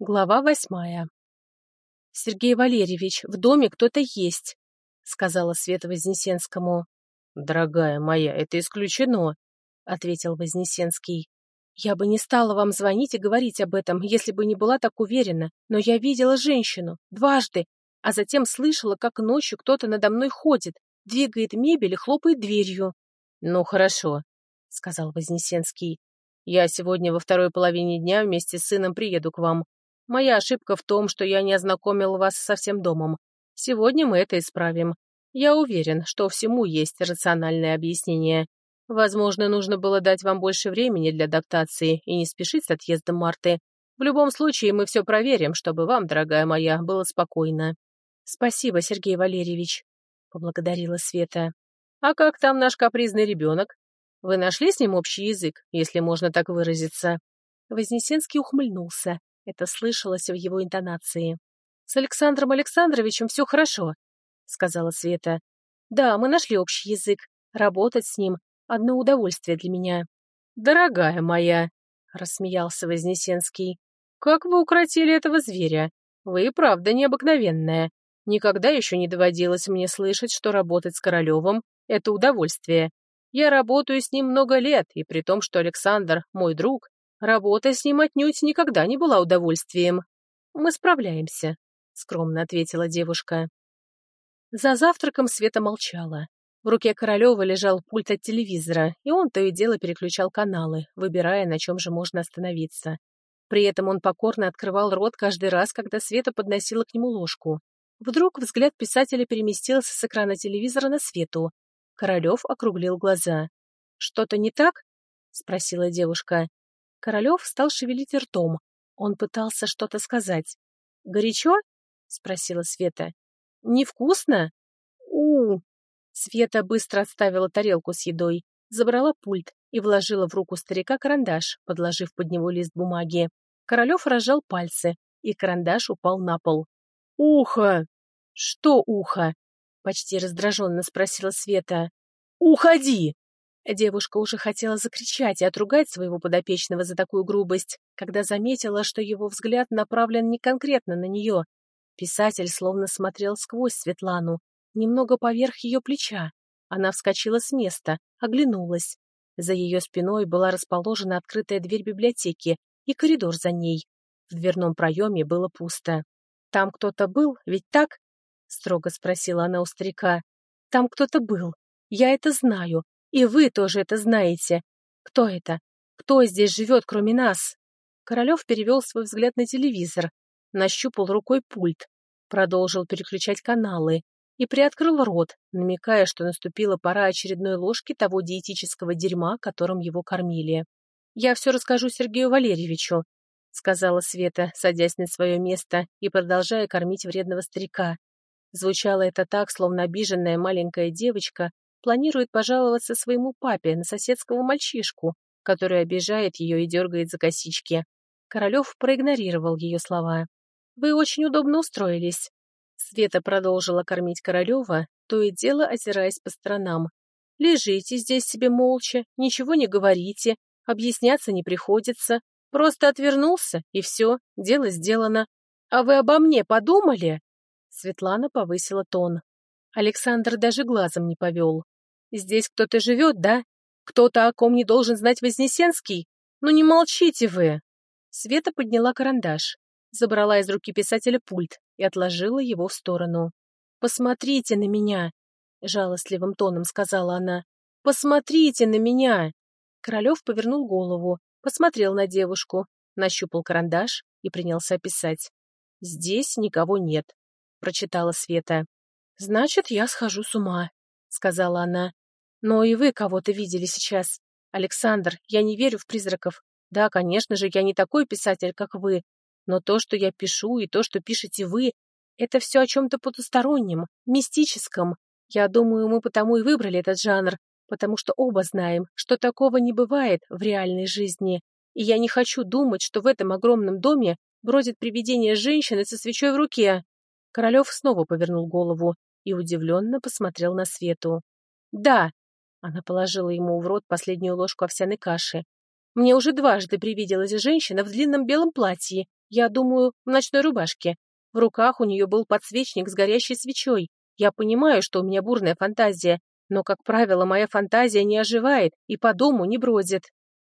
Глава восьмая. «Сергей Валерьевич, в доме кто-то есть», — сказала Света Вознесенскому. «Дорогая моя, это исключено», — ответил Вознесенский. «Я бы не стала вам звонить и говорить об этом, если бы не была так уверена, но я видела женщину, дважды, а затем слышала, как ночью кто-то надо мной ходит, двигает мебель и хлопает дверью». «Ну, хорошо», — сказал Вознесенский. «Я сегодня во второй половине дня вместе с сыном приеду к вам. Моя ошибка в том, что я не ознакомил вас со всем домом. Сегодня мы это исправим. Я уверен, что всему есть рациональное объяснение. Возможно, нужно было дать вам больше времени для адаптации и не спешить с отъездом Марты. В любом случае, мы все проверим, чтобы вам, дорогая моя, было спокойно. Спасибо, Сергей Валерьевич, — поблагодарила Света. А как там наш капризный ребенок? Вы нашли с ним общий язык, если можно так выразиться? Вознесенский ухмыльнулся. Это слышалось в его интонации. «С Александром Александровичем все хорошо», — сказала Света. «Да, мы нашли общий язык. Работать с ним — одно удовольствие для меня». «Дорогая моя», — рассмеялся Вознесенский, — «как вы укротили этого зверя? Вы и правда необыкновенная. Никогда еще не доводилось мне слышать, что работать с Королевым — это удовольствие. Я работаю с ним много лет, и при том, что Александр — мой друг, Работа с ним отнюдь никогда не была удовольствием. Мы справляемся, — скромно ответила девушка. За завтраком Света молчала. В руке Королева лежал пульт от телевизора, и он то и дело переключал каналы, выбирая, на чем же можно остановиться. При этом он покорно открывал рот каждый раз, когда Света подносила к нему ложку. Вдруг взгляд писателя переместился с экрана телевизора на Свету. Королев округлил глаза. «Что-то не так?» — спросила девушка. Королев стал шевелить ртом. Он пытался что-то сказать. «Горячо?» — спросила Света. «Невкусно?» у, -у Света быстро отставила тарелку с едой, забрала пульт и вложила в руку старика карандаш, подложив под него лист бумаги. Королев разжал пальцы, и карандаш упал на пол. «Ухо!» «Что ухо?» — почти раздраженно спросила Света. «Уходи!» Девушка уже хотела закричать и отругать своего подопечного за такую грубость, когда заметила, что его взгляд направлен не конкретно на нее. Писатель словно смотрел сквозь Светлану, немного поверх ее плеча. Она вскочила с места, оглянулась. За ее спиной была расположена открытая дверь библиотеки и коридор за ней. В дверном проеме было пусто. «Там кто-то был, ведь так?» — строго спросила она у старика. «Там кто-то был. Я это знаю. И вы тоже это знаете. Кто это? Кто здесь живет, кроме нас?» Королев перевел свой взгляд на телевизор, нащупал рукой пульт, продолжил переключать каналы и приоткрыл рот, намекая, что наступила пора очередной ложки того диетического дерьма, которым его кормили. «Я все расскажу Сергею Валерьевичу», — сказала Света, садясь на свое место и продолжая кормить вредного старика. Звучало это так, словно обиженная маленькая девочка планирует пожаловаться своему папе на соседского мальчишку, который обижает ее и дергает за косички. Королев проигнорировал ее слова. «Вы очень удобно устроились». Света продолжила кормить Королева, то и дело озираясь по сторонам. «Лежите здесь себе молча, ничего не говорите, объясняться не приходится. Просто отвернулся, и все, дело сделано. А вы обо мне подумали?» Светлана повысила тон. Александр даже глазом не повел. Здесь кто-то живет, да? Кто-то, о ком не должен знать Вознесенский? Ну не молчите вы!» Света подняла карандаш, забрала из руки писателя пульт и отложила его в сторону. «Посмотрите на меня!» — жалостливым тоном сказала она. «Посмотрите на меня!» Королев повернул голову, посмотрел на девушку, нащупал карандаш и принялся писать. «Здесь никого нет», — прочитала Света. «Значит, я схожу с ума», — сказала она. Но и вы кого-то видели сейчас. Александр, я не верю в призраков. Да, конечно же, я не такой писатель, как вы. Но то, что я пишу, и то, что пишете вы, это все о чем-то потустороннем, мистическом. Я думаю, мы потому и выбрали этот жанр, потому что оба знаем, что такого не бывает в реальной жизни. И я не хочу думать, что в этом огромном доме бродит привидение женщины со свечой в руке. Королев снова повернул голову и удивленно посмотрел на Свету. «Да, она положила ему в рот последнюю ложку овсяной каши. «Мне уже дважды привиделась женщина в длинном белом платье Я думаю, в ночной рубашке. В руках у нее был подсвечник с горящей свечой. Я понимаю, что у меня бурная фантазия, но, как правило, моя фантазия не оживает и по дому не бродит.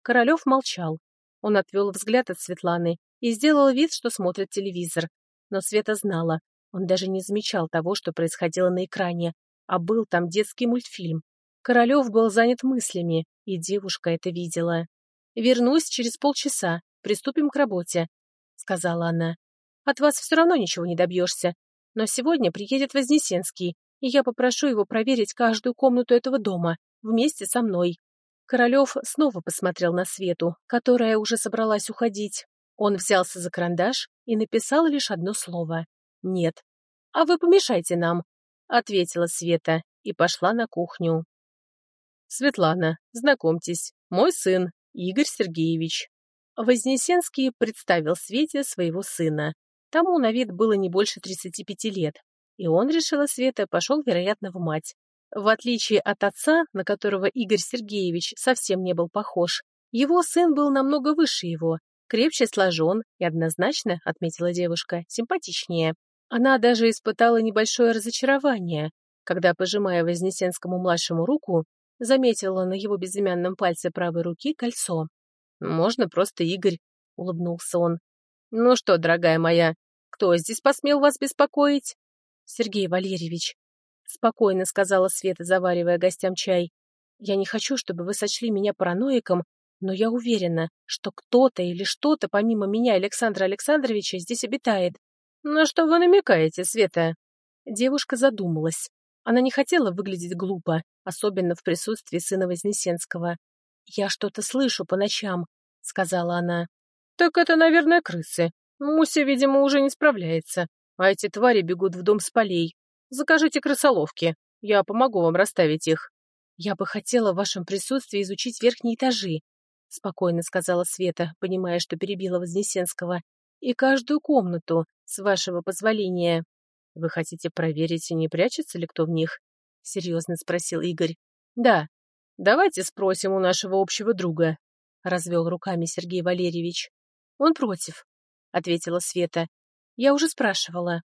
Королев молчал. Он отвел взгляд от Светланы и сделал вид, что смотрит телевизор. Но Света знала. Он даже не замечал того, что происходило на экране. А был там детский мультфильм. Королев был занят мыслями, и девушка это видела. «Вернусь через полчаса. Приступим к работе», — сказала она. «От вас все равно ничего не добьешься. Но сегодня приедет Вознесенский, и я попрошу его проверить каждую комнату этого дома вместе со мной. Королев снова посмотрел на Свету, которая уже собралась уходить. Он взялся за карандаш и написал лишь одно слово «Нет». «А вы помешайте нам», — ответила Света и пошла на кухню. «Светлана, знакомьтесь, мой сын, Игорь Сергеевич». Вознесенский представил Свете своего сына. Тому на вид было не больше 35 лет, и он, решила Света, пошел, вероятно, в мать. В отличие от отца, на которого Игорь Сергеевич совсем не был похож, его сын был намного выше его, крепче сложен и однозначно, отметила девушка, симпатичнее. Она даже испытала небольшое разочарование, когда, пожимая Вознесенскому-младшему руку, заметила на его безымянном пальце правой руки кольцо. «Можно просто Игорь», — улыбнулся он. «Ну что, дорогая моя, кто здесь посмел вас беспокоить?» Сергей Валерьевич, спокойно сказала Света, заваривая гостям чай. Я не хочу, чтобы вы сочли меня параноиком, но я уверена, что кто-то или что-то помимо меня Александра Александровича здесь обитает. На что вы намекаете, Света? Девушка задумалась. Она не хотела выглядеть глупо, особенно в присутствии сына Вознесенского. «Я что-то слышу по ночам», — сказала она. «Так это, наверное, крысы. Муся, видимо, уже не справляется а эти твари бегут в дом с полей. Закажите крысоловки, я помогу вам расставить их. Я бы хотела в вашем присутствии изучить верхние этажи, спокойно сказала Света, понимая, что перебила Вознесенского, и каждую комнату, с вашего позволения. Вы хотите проверить, не прячется ли кто в них? Серьезно спросил Игорь. Да. Давайте спросим у нашего общего друга, развел руками Сергей Валерьевич. Он против, ответила Света, я уже спрашивала.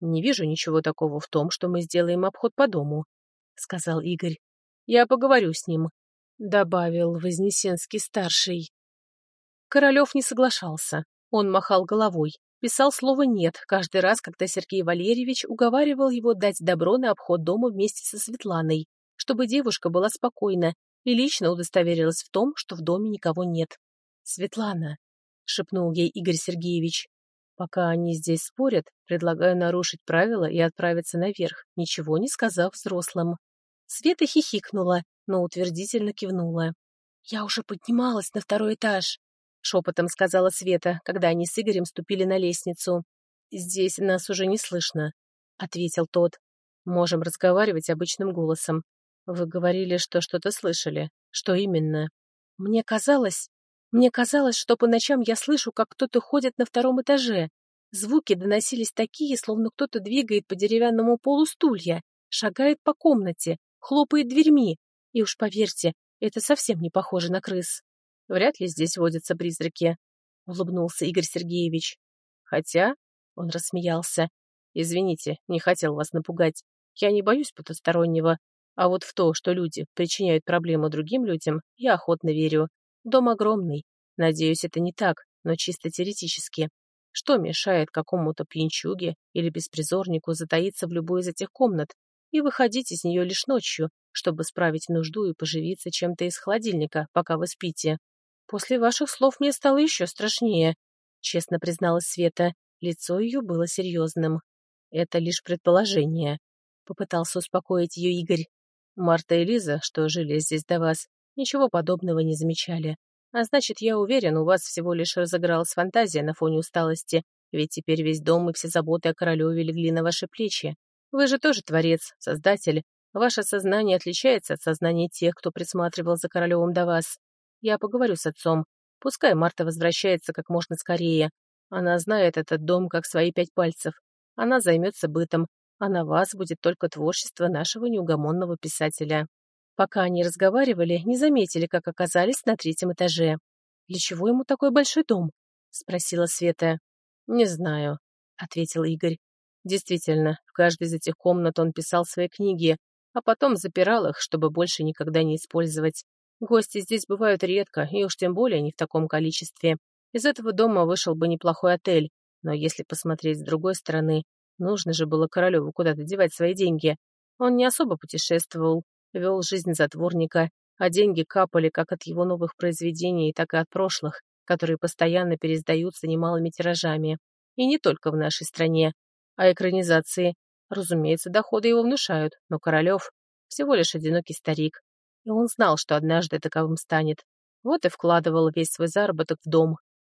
Не вижу ничего такого в том, что мы сделаем обход по дому, сказал Игорь. Я поговорю с ним, добавил Вознесенский-старший. Королев не соглашался. Он махал головой, писал слово «нет» каждый раз, когда Сергей Валерьевич уговаривал его дать добро на обход дома вместе со Светланой, чтобы девушка была спокойна и лично удостоверилась в том, что в доме никого нет. «Светлана», — шепнул ей Игорь Сергеевич, Пока они здесь спорят, предлагаю нарушить правила и отправиться наверх, ничего не сказав взрослым. Света хихикнула, но утвердительно кивнула. «Я уже поднималась на второй этаж», — шепотом сказала Света, когда они с Игорем ступили на лестницу. «Здесь нас уже не слышно», — ответил тот. «Можем разговаривать обычным голосом. Вы говорили, что что-то слышали. Что именно?» «Мне казалось, мне казалось, что по ночам я слышу, как кто-то ходит на втором этаже. Звуки доносились такие, словно кто-то двигает по деревянному полу стулья, шагает по комнате, хлопает дверьми. И уж поверьте, это совсем не похоже на крыс. Вряд ли здесь водятся призраки, — улыбнулся Игорь Сергеевич. Хотя, — он рассмеялся, — извините, не хотел вас напугать. Я не боюсь потустороннего, а вот в то, что люди причиняют проблему другим людям, я охотно верю. Дом огромный. Надеюсь, это не так, но чисто теоретически. Что мешает какому-то пьянчуге или беспризорнику затаиться в любой из этих комнат и выходить из нее лишь ночью, чтобы справить нужду и поживиться чем-то из холодильника, пока вы спите? После ваших слов мне стало еще страшнее, честно призналась Света. Лицо ее было серьезным. Это лишь предположение. Попытался успокоить ее Игорь. Марта и Лиза, что жили здесь до вас, ничего подобного не замечали. А значит, я уверен, у вас всего лишь разыгралась фантазия на фоне усталости, ведь теперь весь дом и все заботы о королеве легли на ваши плечи. Вы же тоже творец, создатель. Ваше сознание отличается от сознания тех, кто присматривал за королевым до вас. Я поговорю с отцом. Пускай Марта возвращается как можно скорее. Она знает этот дом как свои пять пальцев. Она займется бытом, а на вас будет только творчество нашего неугомонного писателя. Пока они разговаривали, не заметили, как оказались на третьем этаже. «Для чего ему такой большой дом?» — спросила Света. «Не знаю», — ответил Игорь. Действительно, в каждой из этих комнат он писал свои книги, а потом запирал их, чтобы больше никогда не использовать. Гости здесь бывают редко, и уж тем более не в таком количестве. Из этого дома вышел бы неплохой отель, но если посмотреть с другой стороны, нужно же было Королеву куда-то девать свои деньги. Он не особо путешествовал, вел жизнь затворника, а деньги капали как от его новых произведений, так и от прошлых, которые постоянно пересдаются немалыми тиражами. И не только в нашей стране. А экранизации, разумеется, доходы его внушают, но Королев всего лишь одинокий старик. И он знал, что однажды таковым станет. Вот и вкладывал весь свой заработок в дом.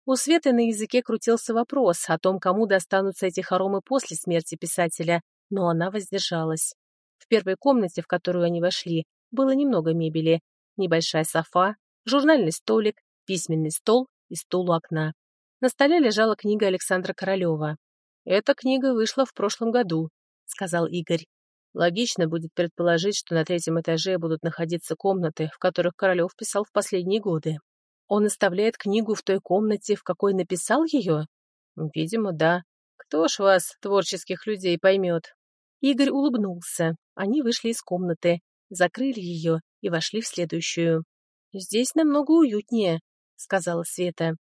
У Светы на языке крутился вопрос о том, кому достанутся эти хоромы после смерти писателя, но она воздержалась. В первой комнате, в которую они вошли, было немного мебели. Небольшая софа, журнальный столик, письменный стол и стул у окна. На столе лежала книга Александра Королева. «Эта книга вышла в прошлом году», — сказал Игорь. Логично будет предположить, что на третьем этаже будут находиться комнаты, в которых Королев писал в последние годы. Он оставляет книгу в той комнате, в какой написал ее? Видимо, да. Кто ж вас, творческих людей, поймет? Игорь улыбнулся. Они вышли из комнаты, закрыли ее и вошли в следующую. «Здесь намного уютнее», — сказала Света.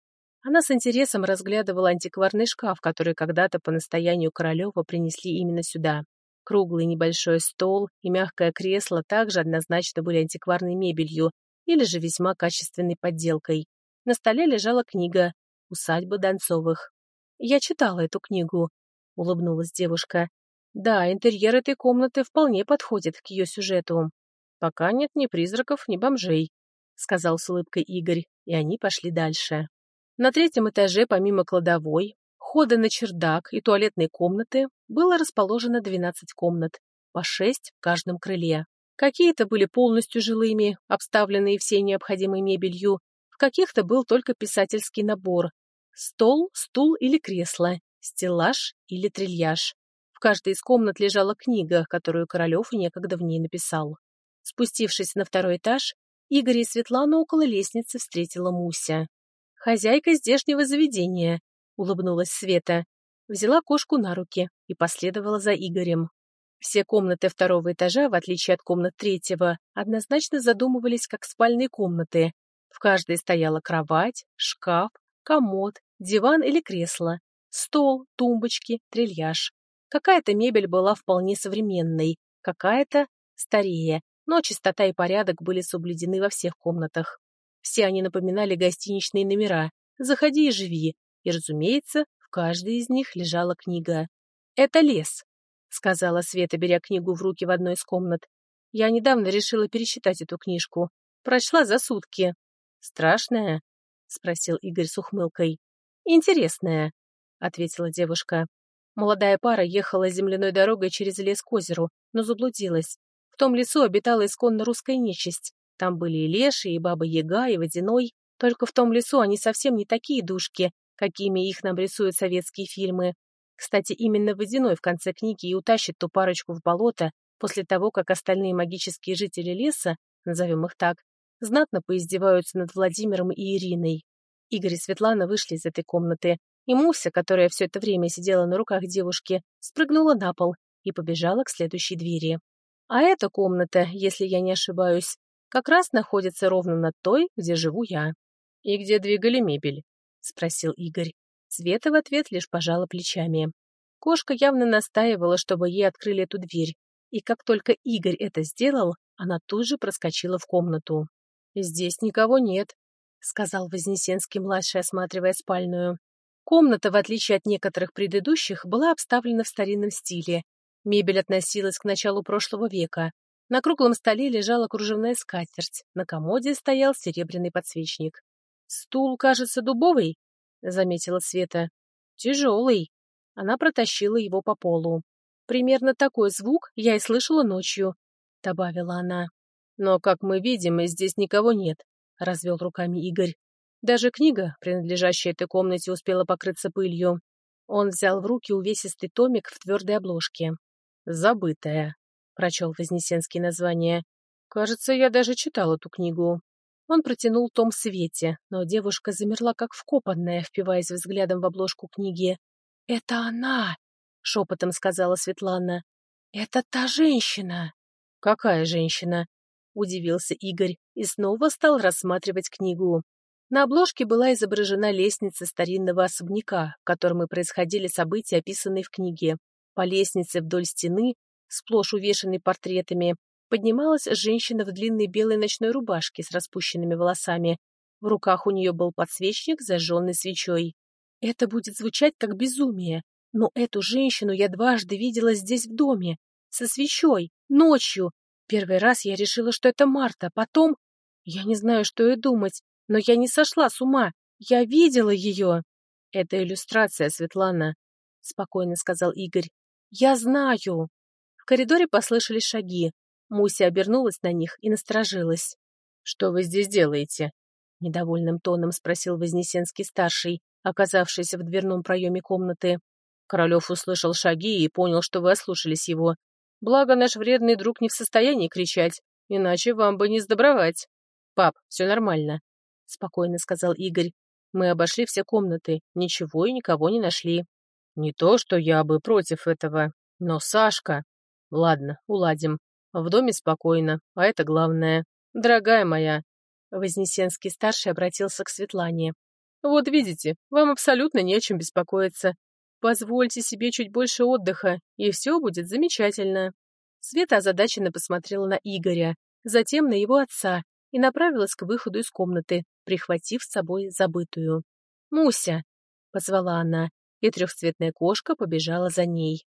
Она с интересом разглядывала антикварный шкаф, который когда-то по настоянию Королева принесли именно сюда. Круглый небольшой стол и мягкое кресло также однозначно были антикварной мебелью или же весьма качественной подделкой. На столе лежала книга «Усадьба Донцовых». «Я читала эту книгу», — улыбнулась девушка. «Да, интерьер этой комнаты вполне подходит к ее сюжету. Пока нет ни призраков, ни бомжей», — сказал с улыбкой Игорь, и они пошли дальше. На третьем этаже, помимо кладовой, хода на чердак и туалетной комнаты, было расположено 12 комнат, по 6 в каждом крыле. Какие-то были полностью жилыми, обставленные всей необходимой мебелью, в каких-то был только писательский набор. Стол, стул или кресло, стеллаж или трильяж. В каждой из комнат лежала книга, которую Королев некогда в ней написал. Спустившись на второй этаж, Игорь и Светлана около лестницы встретила Муся. «Хозяйка здешнего заведения», — улыбнулась Света. Взяла кошку на руки и последовала за Игорем. Все комнаты второго этажа, в отличие от комнат третьего, однозначно задумывались как спальные комнаты. В каждой стояла кровать, шкаф, комод, диван или кресло, стол, тумбочки, трильяж. Какая-то мебель была вполне современной, какая-то старее, но чистота и порядок были соблюдены во всех комнатах. Все они напоминали гостиничные номера «Заходи и живи», и, разумеется, в каждой из них лежала книга. «Это лес», — сказала Света, беря книгу в руки в одной из комнат. «Я недавно решила пересчитать эту книжку. Прочла за сутки». «Страшная?» — спросил Игорь с ухмылкой. «Интересная», — ответила девушка. Молодая пара ехала земляной дорогой через лес к озеру, но заблудилась. В том лесу обитала исконно русская нечисть, там были и леши, и баба-яга, и водяной. Только в том лесу они совсем не такие душки, какими их нам рисуют советские фильмы. Кстати, именно водяной в конце книги и утащит ту парочку в болото после того, как остальные магические жители леса, назовем их так, знатно поиздеваются над Владимиром и Ириной. Игорь и Светлана вышли из этой комнаты, и Муся, которая все это время сидела на руках девушки, спрыгнула на пол и побежала к следующей двери. А эта комната, если я не ошибаюсь, как раз находится ровно над той, где живу я. И где двигали мебель? Спросил Игорь. Света в ответ лишь пожала плечами. Кошка явно настаивала, чтобы ей открыли эту дверь, и как только Игорь это сделал, она тут же проскочила в комнату. «Здесь никого нет», — сказал Вознесенский-младший, осматривая спальную. Комната, в отличие от некоторых предыдущих, была обставлена в старинном стиле. Мебель относилась к началу прошлого века, на круглом столе лежала кружевная скатерть, на комоде стоял серебряный подсвечник. «Стул, кажется, дубовый», — заметила Света. «Тяжелый». Она протащила его по полу. «Примерно такой звук я и слышала ночью», — добавила она. «Но, как мы видим, здесь никого нет», — развел руками Игорь. Даже книга, принадлежащая этой комнате, успела покрыться пылью. Он взял в руки увесистый томик в твердой обложке. «Забытая», прочел Вознесенский название. «Кажется, я даже читал эту книгу». Он протянул том Свете, но девушка замерла как вкопанная, впиваясь взглядом в обложку книги. «Это она!» — шепотом сказала Светлана. «Это та женщина!» «Какая женщина?» — удивился Игорь и снова стал рассматривать книгу. На обложке была изображена лестница старинного особняка, в котором и происходили события, описанные в книге. По лестнице вдоль стены, сплошь увешанной портретами, поднималась женщина в длинной белой ночной рубашке с распущенными волосами. В руках у нее был подсвечник, зажженный свечой. Это будет звучать как безумие, но эту женщину я дважды видела здесь в доме, со свечой, ночью. Первый раз я решила, что это Марта, потом... Я не знаю, что и думать, но я не сошла с ума. Я видела ее. Это иллюстрация, Светлана, — спокойно сказал Игорь. Я знаю. В коридоре послышались шаги. Муся обернулась на них и насторожилась. «Что вы здесь делаете?» — недовольным тоном спросил Вознесенский-старший, оказавшийся в дверном проеме комнаты. Королев услышал шаги и понял, что вы ослушались его. Благо, наш вредный друг не в состоянии кричать, иначе вам бы не сдобровать. «Пап, все нормально», — спокойно сказал Игорь. «Мы обошли все комнаты, ничего и никого не нашли». «Не то, что я бы против этого, но Сашка...» «Ладно, уладим. В доме спокойно, а это главное. Дорогая моя...» Вознесенский-старший обратился к Светлане. «Вот видите, вам абсолютно не о чем беспокоиться. Позвольте себе чуть больше отдыха, и все будет замечательно». Света озадаченно посмотрела на Игоря, затем на его отца и направилась к выходу из комнаты, прихватив с собой забытую. «Муся!» — позвала она, и трехцветная кошка побежала за ней.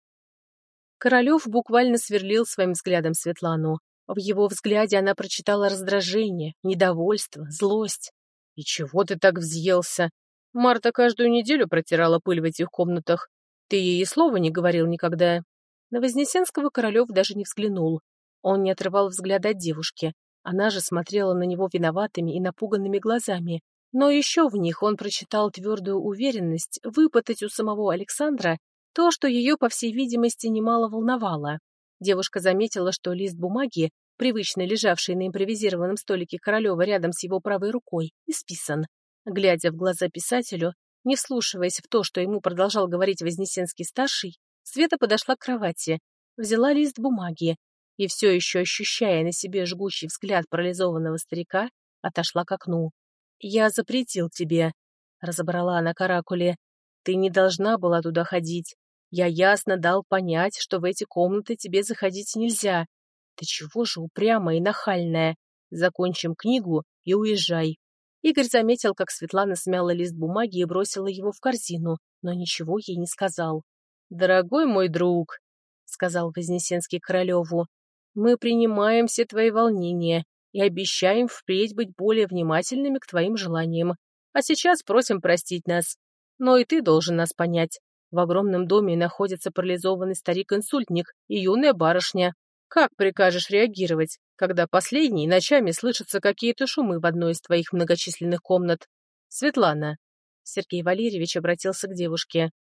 Королев буквально сверлил своим взглядом Светлану. В его взгляде она прочитала раздражение, недовольство, злость. «И чего ты так взъелся? Марта каждую неделю протирала пыль в этих комнатах. Ты ей и слова не говорил никогда». На Вознесенского Королев даже не взглянул. Он не отрывал взгляда от девушки. Она же смотрела на него виноватыми и напуганными глазами. Но еще в них он прочитал твердую уверенность выпытать у самого Александра то, что ее, по всей видимости, немало волновало. Девушка заметила, что лист бумаги, привычно лежавший на импровизированном столике Королева рядом с его правой рукой, исписан. Глядя в глаза писателю, не вслушиваясь в то, что ему продолжал говорить Вознесенский-старший, Света подошла к кровати, взяла лист бумаги и, все еще ощущая на себе жгучий взгляд парализованного старика, отошла к окну. «Я запретил тебе», — разобрала она каракуле. «Ты не должна была туда ходить. Я ясно дал понять, что в эти комнаты тебе заходить нельзя. Ты чего же упрямая и нахальная? Закончим книгу и уезжай». Игорь заметил, как Светлана смяла лист бумаги и бросила его в корзину, но ничего ей не сказал. «Дорогой мой друг», — сказал Вознесенский Королеву, — «мы принимаем все твои волнения и обещаем впредь быть более внимательными к твоим желаниям. А сейчас просим простить нас. Но и ты должен нас понять. В огромном доме находится парализованный старик-инсультник и юная барышня. Как прикажешь реагировать, когда последние ночами слышатся какие-то шумы в одной из твоих многочисленных комнат? Светлана. Сергей Валерьевич обратился к девушке.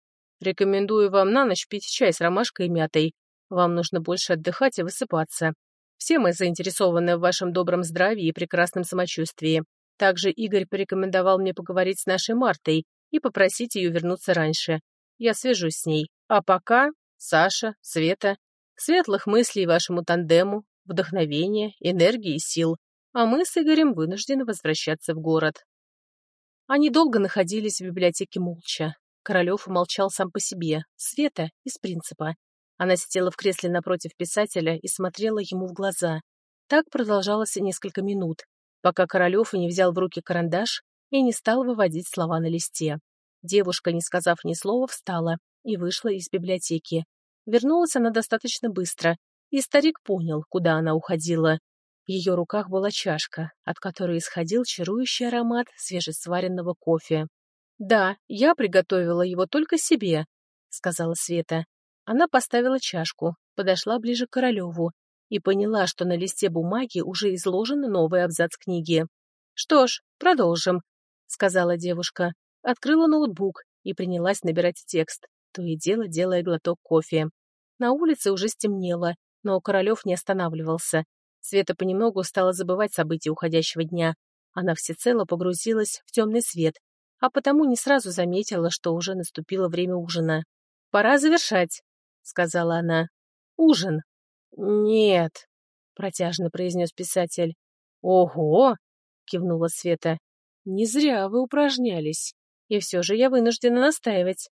Рекомендую вам на ночь пить чай с ромашкой и мятой. Вам нужно больше отдыхать и высыпаться. Все мы заинтересованы в вашем добром здравии и прекрасном самочувствии. Также Игорь порекомендовал мне поговорить с нашей Мартой и попросить ее вернуться раньше. Я свяжусь с ней. А пока, Саша, Света, Светлых мыслей вашему тандему, вдохновения, энергии и сил, а мы с Игорем вынуждены возвращаться в город. Они долго находились в библиотеке молча. Королев молчал сам по себе, Света из принципа. Она сидела в кресле напротив писателя и смотрела ему в глаза. Так продолжалось несколько минут, пока Королев и не взял в руки карандаш и не стал выводить слова на листе. Девушка, не сказав ни слова, встала и вышла из библиотеки. Вернулась она достаточно быстро, и старик понял, куда она уходила. В ее руках была чашка, от которой исходил чарующий аромат свежесваренного кофе. «Да, я приготовила его только себе», — сказала Света. Она поставила чашку, подошла ближе к Королеву и поняла, что на листе бумаги уже изложен новый абзац книги. «Что ж, продолжим», — сказала девушка. Открыла ноутбук и принялась набирать текст то и дело делая глоток кофе. На улице уже стемнело, но Королев не останавливался. Света понемногу стала забывать события уходящего дня. Она всецело погрузилась в темный свет, а потому не сразу заметила, что уже наступило время ужина. пора завершать», — сказала она. «Ужин». «Нет», — протяжно произнес писатель. «Ого!» — кивнула Света. «Не зря вы упражнялись, и все же я вынуждена настаивать».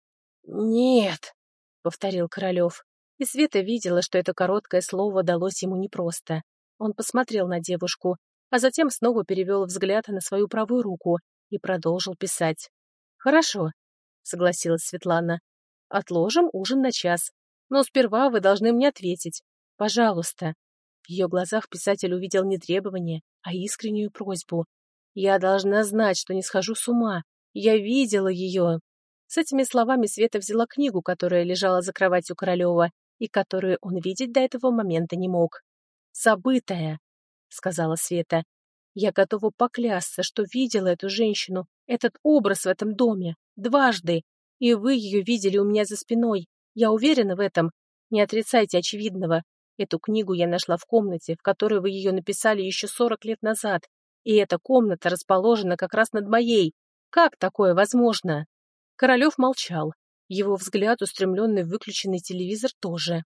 «Нет», — повторил Королев. И Света видела, что это короткое слово далось ему непросто. Он посмотрел на девушку, а затем снова перевел взгляд на свою правую руку и продолжил писать. «Хорошо», — согласилась Светлана. «Отложим ужин на час. Но сперва вы должны мне ответить. Пожалуйста». В ее глазах писатель увидел не требование, а искреннюю просьбу. «Я должна знать, что не схожу с ума. Я видела ее». С этими словами Света взяла книгу, которая лежала за кроватью Королева, и которую он видеть до этого момента не мог. «Забытая», — сказала Света. «Я готова поклясться, что видела эту женщину, этот образ в этом доме, дважды, и вы ее видели у меня за спиной. Я уверена в этом. Не отрицайте очевидного. Эту книгу я нашла в комнате, в которой вы ее написали еще сорок лет назад, и эта комната расположена как раз над моей. Как такое возможно?» Королев молчал. Его взгляд, устремленный в выключенный телевизор, тоже.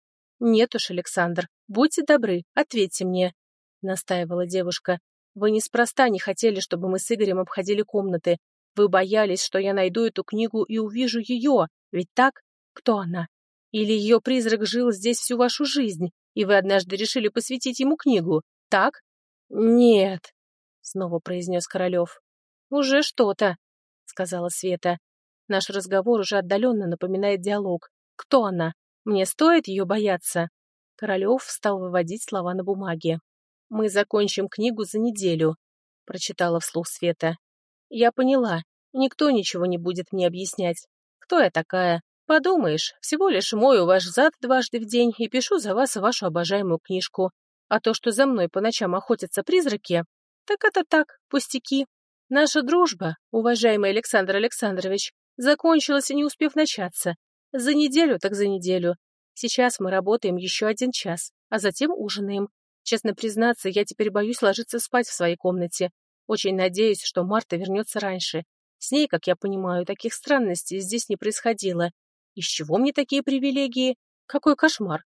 «Нет уж, Александр, будьте добры, ответьте мне», — настаивала девушка. «Вы неспроста не хотели, чтобы мы с Игорем обходили комнаты. Вы боялись, что я найду эту книгу и увижу ее. Ведь так? Кто она? Или ее призрак жил здесь всю вашу жизнь, и вы однажды решили посвятить ему книгу? Так?» «Нет», — снова произнес Королев. «Уже что-то», — сказала Света. Наш разговор уже отдаленно напоминает диалог. Кто она? Мне стоит ее бояться? Королев стал выводить слова на бумаге. «Мы закончим книгу за неделю», — прочитала вслух Света. «Я поняла. Никто ничего не будет мне объяснять. Кто я такая? Подумаешь, всего лишь мою ваш зад дважды в день и пишу за вас вашу обожаемую книжку. А то, что за мной по ночам охотятся призраки, так это так, пустяки. Наша дружба, уважаемый Александр Александрович, Закончилось, не успев начаться. За неделю так за неделю. Сейчас мы работаем еще один час, а затем ужинаем. Честно признаться, я теперь боюсь ложиться спать в своей комнате. Очень надеюсь, что Марта вернется раньше. С ней, как я понимаю, таких странностей здесь не происходило. Из чего мне такие привилегии? Какой кошмар!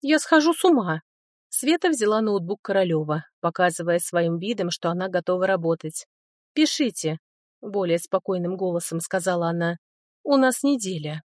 Я схожу с ума. Света взяла ноутбук Королева, показывая своим видом, что она готова работать. «Пишите», более спокойным голосом сказала она. «У нас неделя».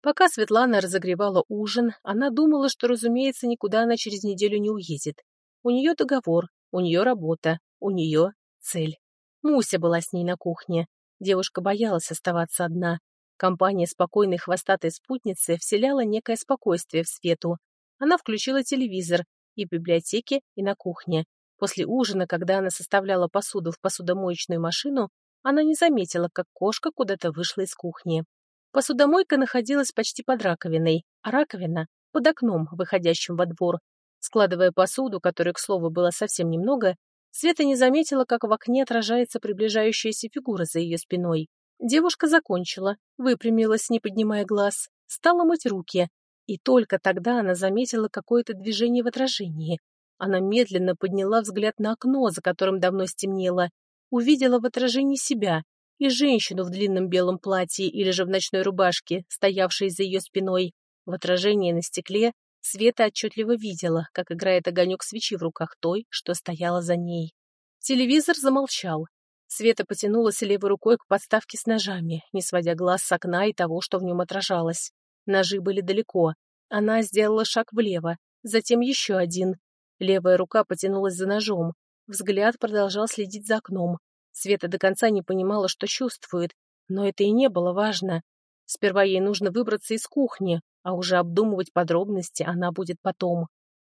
Пока Светлана разогревала ужин, она думала, что, разумеется, никуда она через неделю не уедет. У нее договор, у нее работа, у нее цель. Муся была с ней на кухне. Девушка боялась оставаться одна. Компания спокойной хвостатой спутницы вселяла некое спокойствие в Свету. Она включила телевизор и в библиотеке, и на кухне. После ужина, когда она составляла посуду в посудомоечную машину, она не заметила, как кошка куда-то вышла из кухни. Посудомойка находилась почти под раковиной, а раковина — под окном, выходящим во двор. Складывая посуду, которой, к слову, было совсем немного, Света не заметила, как в окне отражается приближающаяся фигура за ее спиной. Девушка закончила, выпрямилась, не поднимая глаз, стала мыть руки, и только тогда она заметила какое-то движение в отражении. Она медленно подняла взгляд на окно, за которым давно стемнело, увидела в отражении себя и женщину в длинном белом платье или же в ночной рубашке, стоявшей за ее спиной. В отражении на стекле Света отчетливо видела, как играет огонек свечи в руках той, что стояла за ней. Телевизор замолчал. Света потянулась левой рукой к подставке с ножами, не сводя глаз с окна и того, что в нем отражалось. Ножи были далеко. Она сделала шаг влево, затем еще один. Левая рука потянулась за ножом, Взгляд продолжал следить за окном. Света до конца не понимала, что чувствует, но это и не было важно. Сперва ей нужно выбраться из кухни, а уже обдумывать подробности она будет потом.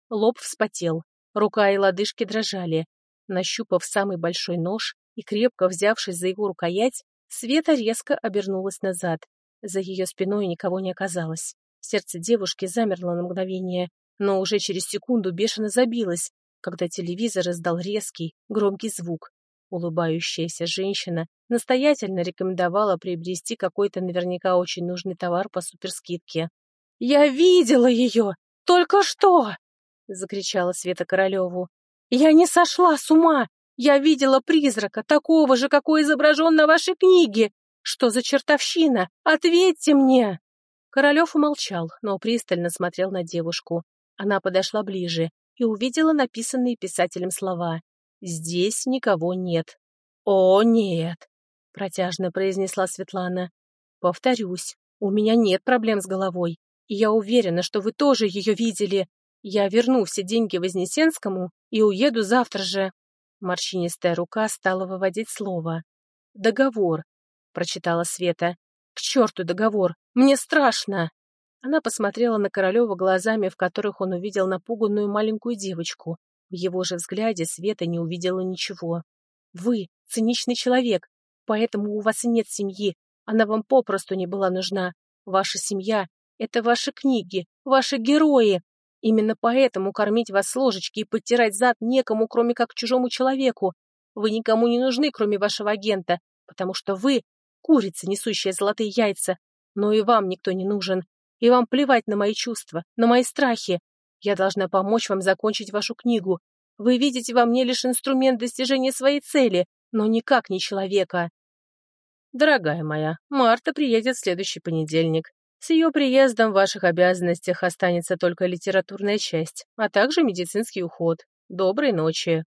Лоб вспотел, рука и лодыжки дрожали. Нащупав самый большой нож и крепко взявшись за его рукоять, Света резко обернулась назад. За ее спиной никого не оказалось. Сердце девушки замерло на мгновение, но уже через секунду бешено забилось, когда телевизор издал резкий, громкий звук. Улыбающаяся женщина настоятельно рекомендовала приобрести какой-то наверняка очень нужный товар по суперскидке. «Я видела ее! Только что!» — закричала Света Королеву. «Я не сошла с ума! Я видела призрака, такого же, какой изображен на вашей книге! Что за чертовщина? Ответьте мне!» Королев умолчал, но пристально смотрел на девушку. Она подошла ближе и увидела написанные писателем слова «Здесь никого нет». «О, нет!» — протяжно произнесла Светлана. «Повторюсь, у меня нет проблем с головой, и я уверена, что вы тоже ее видели. Я верну все деньги Вознесенскому и уеду завтра же». Морщинистая рука стала выводить слово. «Договор», — прочитала Света. «К черту договор! Мне страшно!» Она посмотрела на Королева глазами, в которых он увидел напуганную маленькую девочку. В его же взгляде Света не увидела ничего. «Вы — циничный человек, поэтому у вас и нет семьи. Она вам попросту не была нужна. Ваша семья — это ваши книги, ваши герои. Именно поэтому кормить вас с ложечки и подтирать зад некому, кроме как чужому человеку. Вы никому не нужны, кроме вашего агента, потому что вы — курица, несущая золотые яйца. Но и вам никто не нужен. И вам плевать на мои чувства, на мои страхи. Я должна помочь вам закончить вашу книгу. Вы видите во мне лишь инструмент достижения своей цели, но никак не человека. Дорогая моя, Марта приедет в следующий понедельник. С ее приездом в ваших обязанностях останется только литературная часть, а также медицинский уход. Доброй ночи.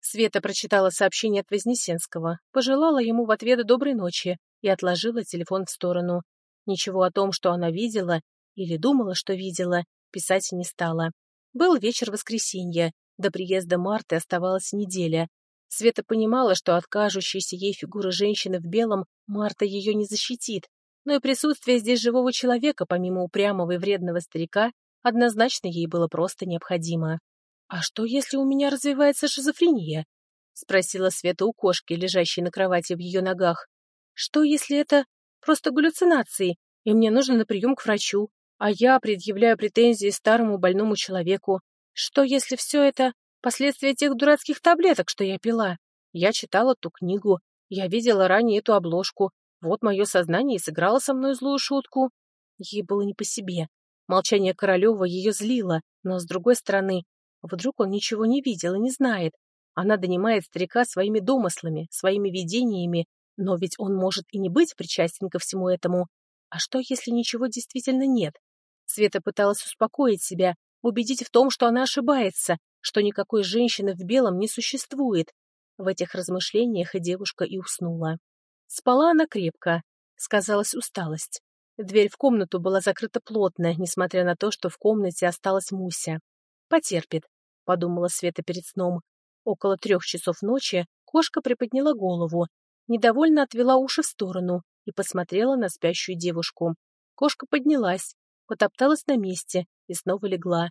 Света прочитала сообщение от Вознесенского, пожелала ему в ответ доброй ночи и отложила телефон в сторону. Ничего о том, что она видела или думала, что видела, писать не стала. Был вечер воскресенья, до приезда Марты оставалась неделя. Света понимала, что от кажущейся ей фигуры женщины в белом Марта ее не защитит, но и присутствие здесь живого человека, помимо упрямого и вредного старика, однозначно ей было просто необходимо. «А что, если у меня развивается шизофрения?» — спросила Света у кошки, лежащей на кровати в ее ногах. «Что, если это просто галлюцинации, и мне нужно на прием к врачу, а я предъявляю претензии старому больному человеку? Что, если все это последствия тех дурацких таблеток, что я пила? Я читала ту книгу, я видела ранее эту обложку, вот мое сознание и сыграло со мной злую шутку. Ей было не по себе. Молчание Королева ее злило, но, с другой стороны, вдруг он ничего не видел и не знает. Она донимает старика своими домыслами, своими видениями, но ведь он может и не быть причастен ко всему этому. А что, если ничего действительно нет? Света пыталась успокоить себя, убедить в том, что она ошибается, что никакой женщины в белом не существует. В этих размышлениях и девушка и уснула. Спала она крепко, сказалась усталость. Дверь в комнату была закрыта плотно, несмотря на то, что в комнате осталась Муся. «Потерпит», — подумала Света перед сном. Около трех часов ночи кошка приподняла голову, недовольно отвела уши в сторону и посмотрела на спящую девушку. Кошка поднялась, потопталась на месте и снова легла.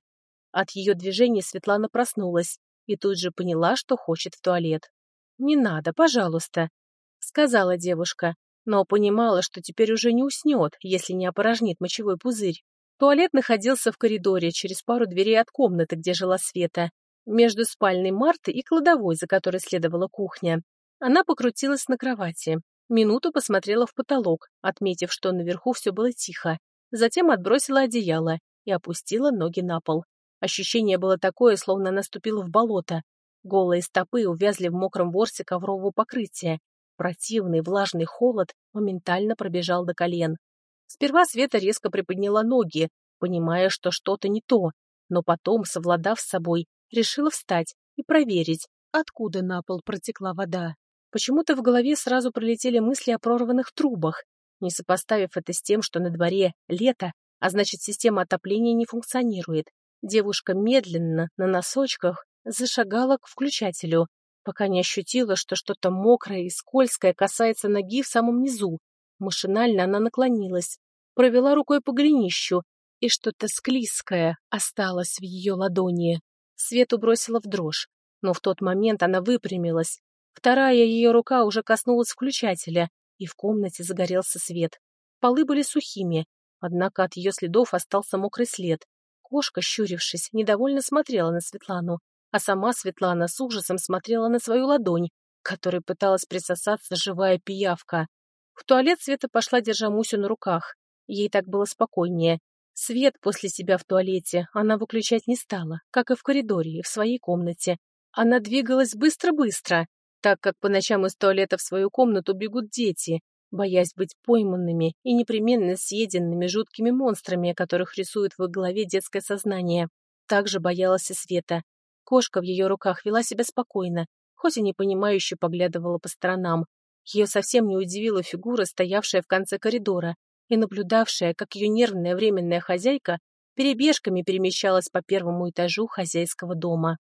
От ее движения Светлана проснулась и тут же поняла, что хочет в туалет. «Не надо, пожалуйста», сказала девушка, но понимала, что теперь уже не уснет, если не опорожнит мочевой пузырь. Туалет находился в коридоре через пару дверей от комнаты, где жила Света, между спальной Марты и кладовой, за которой следовала кухня. Она покрутилась на кровати, минуту посмотрела в потолок, отметив, что наверху все было тихо, затем отбросила одеяло и опустила ноги на пол. Ощущение было такое, словно наступила в болото. Голые стопы увязли в мокром ворсе коврового покрытия, Противный влажный холод моментально пробежал до колен. Сперва Света резко приподняла ноги, понимая, что что-то не то, но потом, совладав с собой, решила встать и проверить, откуда на пол протекла вода. Почему-то в голове сразу пролетели мысли о прорванных трубах, не сопоставив это с тем, что на дворе лето, а значит система отопления не функционирует. Девушка медленно, на носочках, зашагала к включателю, пока не ощутила, что что-то мокрое и скользкое касается ноги в самом низу. Машинально она наклонилась, провела рукой по голенищу, и что-то склизкое осталось в ее ладони. Свету бросила в дрожь, но в тот момент она выпрямилась. Вторая ее рука уже коснулась включателя, и в комнате загорелся свет. Полы были сухими, однако от ее следов остался мокрый след. Кошка, щурившись, недовольно смотрела на Светлану, а сама Светлана с ужасом смотрела на свою ладонь, которой пыталась присосаться живая пиявка. В туалет Света пошла, держа Мусю на руках. Ей так было спокойнее. Свет после себя в туалете она выключать не стала, как и в коридоре, и в своей комнате. Она двигалась быстро-быстро, так как по ночам из туалета в свою комнату бегут дети, боясь быть пойманными и непременно съеденными жуткими монстрами, которых рисует в голове детское сознание. Также боялась и Света. Кошка в ее руках вела себя спокойно, хоть и непонимающе поглядывала по сторонам. Ее совсем не удивила фигура, стоявшая в конце коридора и наблюдавшая, как ее нервная временная хозяйка перебежками перемещалась по первому этажу хозяйского дома.